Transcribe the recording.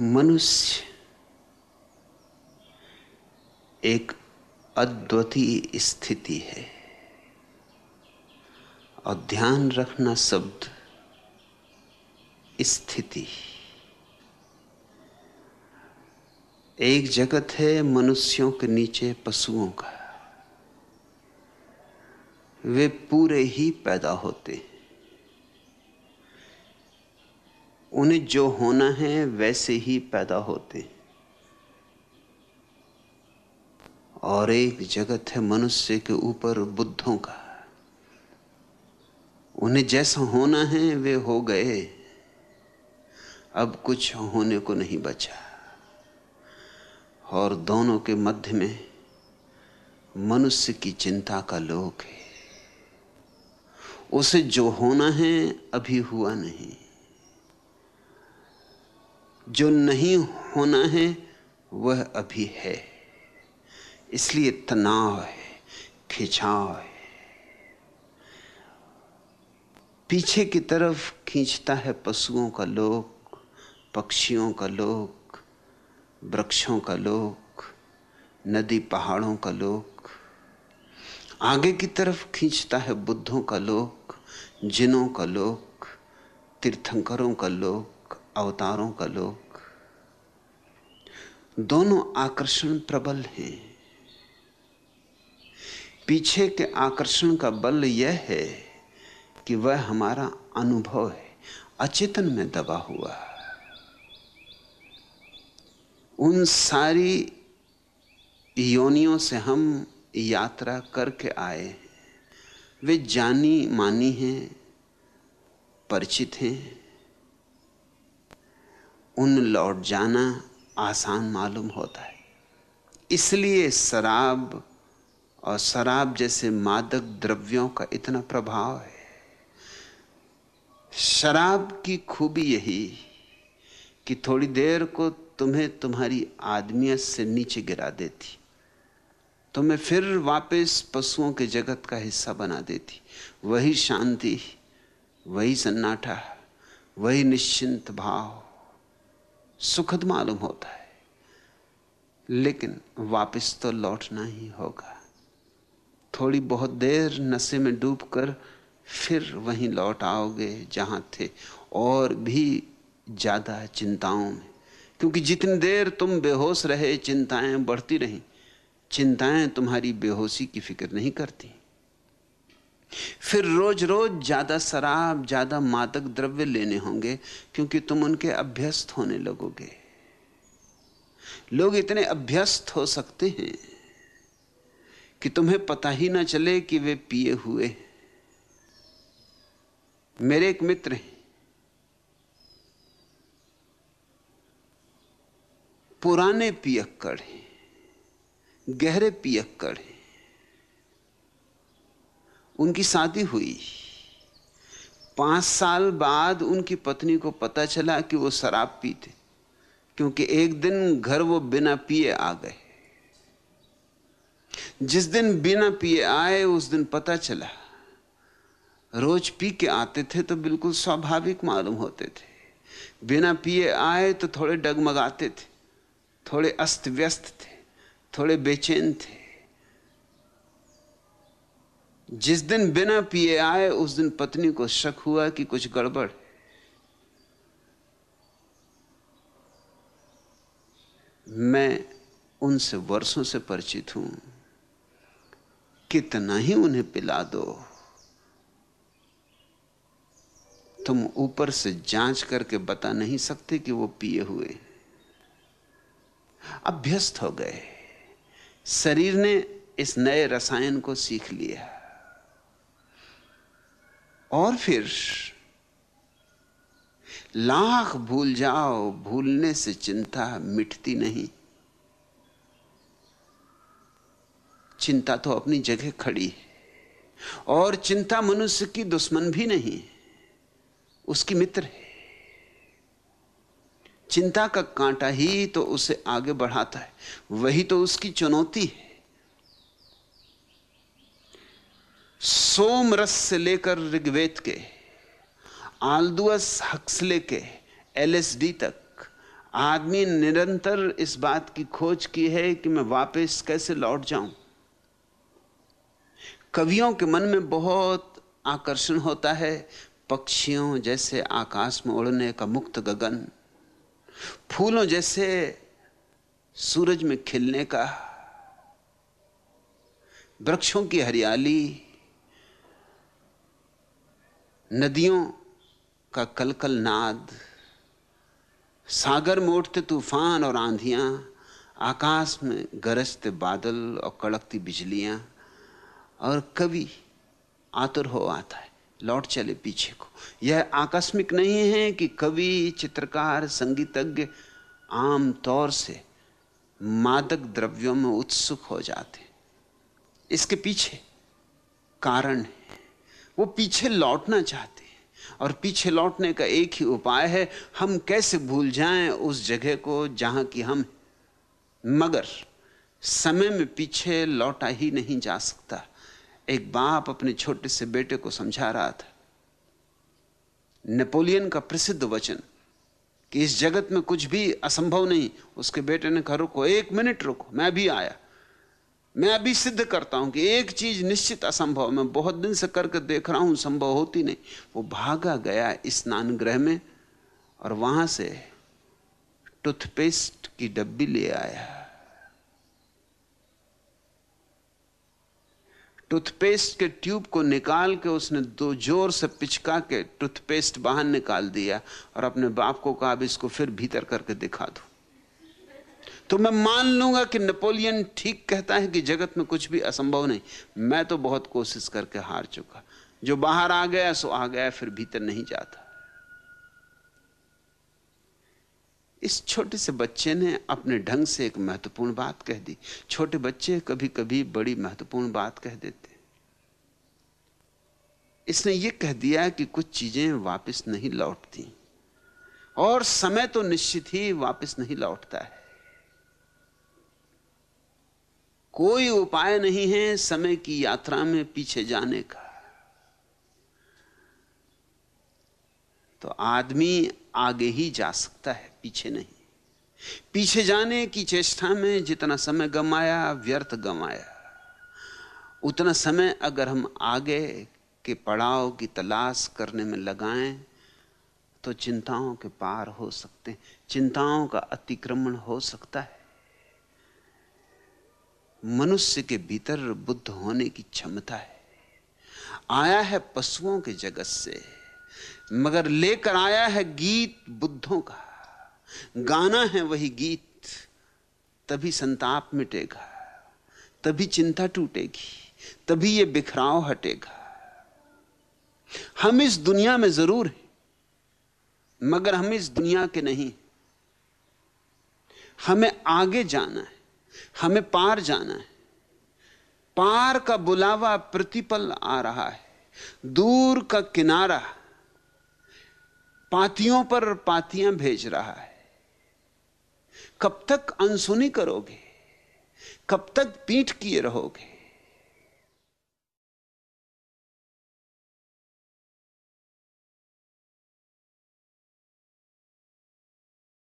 मनुष्य एक अद्वितीय स्थिति है। और ध्यान रखना शब्द स्थिति। एक जगत है मनुष्यों के नीचे पशुओं का। वे पूरे ही पैदा होते हैं। उन्हें जो होना है वैसे ही पैदा होते और एक जगत है मनुष्य के ऊपर बुद्धों का। उन्हें जैसा होना है वे हो गए। अब कुछ होने को नहीं बचा। और दोनों के मध्य में मनुष्य की चिंता का लोक है। उसे जो होना है अभी हुआ नहीं। जो नहीं होना है, वह अभी है। इसलिए तनाव है, खिंचाव है। पीछे की तरफ़ खींचता है पशुओं का लोक, पक्षियों का लोक, वृक्षों का लोक, नदी पहाड़ों का लोक। आगे की तरफ़ खींचता है बुद्धों का लोक, जिनों का लोक, तीर्थंकरों का लोक अवतारों का लोक। दोनों आकर्षण प्रबल हैं। पीछे के आकर्षण का बल यह है कि वह हमारा अनुभव है। अचेतन में दबा हुआ। उन सारी योनियों से हम यात्रा करके आए हैं। वे जानी मानी हैं, परिचित हैं। उन लौट जाना आसान मालूम होता है। इसलिए शराब और शराब जैसे मादक द्रव्यों का इतना प्रभाव है। शराब की खूबी यही कि थोड़ी देर को तुम्हें तुम्हारी आदमियत से नीचे गिरा देती। तुम्हें फिर वापस पशुओं के जगत का हिस्सा बना देती। वही शांति, वही सन्नाटा, वही निश्चिंत भाव। सुखद मालूम होता है। लेकिन वापस तो लौटना ही होगा। थोड़ी बहुत देर नशे में डूबकर फिर वहीं लौट आओगे जहाँ थे। और भी ज़्यादा चिंताओं में। क्योंकि जितनी देर तुम बेहोश रहे, चिंताएँ बढ़ती रहीं। चिंताएँ तुम्हारी बेहोशी की फ़िक्र नहीं करती। फिर रोज रोज ज़्यादा शराब, ज़्यादा मादक द्रव्य लेने होंगे, क्योंकि तुम उनके अभ्यस्त होने लगोगे। लोग इतने अभ्यस्त हो सकते हैं कि तुम्हें पता ही ना चले कि वे पिए हुए मेरे एक मित्र हैं। पुराने पियक्कड़ हैं, गहरे पियक्कड़ हैं। उनकी शादी हुई। पाँच साल बाद उनकी पत्नी को पता चला कि वो शराब पीते, क्योंकि एक दिन घर वो बिना पिए आ गए। जिस दिन बिना पिए आए, उस दिन पता चला, रोज पी के आते थे तो बिल्कुल स्वाभाविक मालूम होते थे। बिना पिए आए तो थोड़े डगमगाते थे, थोड़े अस्त व्यस्त थे, थोड़े बेचैन थे। जिस दिन बिना पिए आए, उस दिन पत्नी को शक हुआ कि कुछ गड़बड़ मैं उनसे वर्षों से परिचित हूँ। कितना ही उन्हें पिला दो। तुम ऊपर से जाँच करके बता नहीं सकते कि वो पिए हुए। अभ्यस्त हो गए। शरीर ने इस नए रसायन को सीख लिया। और फिर लाख भूल जाओ, भूलने से चिंता मिटती नहीं। चिंता तो अपनी जगह खड़ी है। और चिंता मनुष्य की दुश्मन भी नहीं उसकी मित्र है। चिंता का कांटा ही तो उसे आगे बढ़ाता है, वही तो उसकी चुनौती है। सोम रस से लेकर ऋग्वेद के आलदुअस हक्सले के, एलएसडी तक, आदमी निरंतर इस बात की खोज की है कि मैं वापस कैसे लौट जाऊँ। कवियों के मन में बहुत आकर्षण होता है, पक्षियों जैसे आकाश में उड़ने का मुक्त गगन, फूलों जैसे सूरज में खिलने का, वृक्षों की हरियाली नदियों का कलकल नाद, सागर में उठते तूफ़ान और आंधियाँ, आकाश में गरजते बादल और कड़कती बिजलियाँ, और कवि आतुर हो आता है, लौट चले पीछे को। यह आकस्मिक नहीं है कि कवि, चित्रकार, संगीतज्ञ आम तौर से मादक द्रव्यों में उत्सुक हो जाते। इसके पीछे कारण है। वो पीछे लौटना चाहते हैं। और पीछे लौटने का एक ही उपाय है, हम कैसे भूल जाएँ उस जगह को जहाँ की हम मगर समय में पीछे लौटा ही नहीं जा सकता। एक बाप अपने छोटे से बेटे को समझा रहा था। नेपोलियन का प्रसिद्ध वचन कि इस जगत में कुछ भी असंभव नहीं, उसके बेटे ने कहा, रुको, एक मिनट रुको, मैं भी आया। मैं अभी सिद्ध करता हूँ कि एक चीज़ निश्चित असंभव मैं बहुत दिन से करके देख रहा हूँ, संभव होती नहीं। वो भागा गया स्नान ग्रह में और वहाँ से टूथपेस्ट की डब्बी ले आया। टूथपेस्ट के ट्यूब को निकाल के उसने दो ज़ोर से पिचका के टूथपेस्ट बाहर निकाल दिया और अपने बाप को कहा, अब इसको फिर भीतर करके दिखा दो। तो मैं मान लूँगा कि नेपोलियन ठीक कहता है कि जगत में कुछ भी असंभव नहीं। मैं तो बहुत कोशिश करके हार चुका। जो बाहर आ गया, सो आ गया, फिर भीतर नहीं जाता। इस छोटे से बच्चे ने अपने ढंग से एक महत्वपूर्ण बात कह दी। छोटे बच्चे कभी कभी बड़ी महत्वपूर्ण बात कह देते। इसने ये कह दिया कि कुछ चीज़ें वापस नहीं लौटती। और समय तो निश्चित ही वापस नहीं लौटता है। कोई उपाय नहीं है समय की यात्रा में पीछे जाने का। तो आदमी आगे ही जा सकता है, पीछे नहीं। पीछे जाने की चेष्टा में जितना समय गमाया, व्यर्थ गमाया। उतना समय अगर हम आगे के पड़ाव की तलाश करने में लगाएँ तो चिंताओं के पार हो सकते हैं। चिंताओं का अतिक्रमण हो सकता है। मनुष्य के भीतर बुद्ध होने की क्षमता है। आया है पशुओं के जगत से, मगर लेकर आया है गीत बुद्धों का। गाना है वही गीत, तभी संताप मिटेगा, तभी चिंता टूटेगी, तभी ये बिखराव हटेगा। हम इस दुनिया में ज़रूर हैं, मगर हम इस दुनिया के नहीं हमें आगे जाना है। हमें पार जाना है। पार का बुलावा प्रतिपल आ रहा है। दूर का किनारा पातियों पर पातियाँ भेज रहा है। कब तक अनसुनी करोगे? कब तक पीठ किए रहोगे?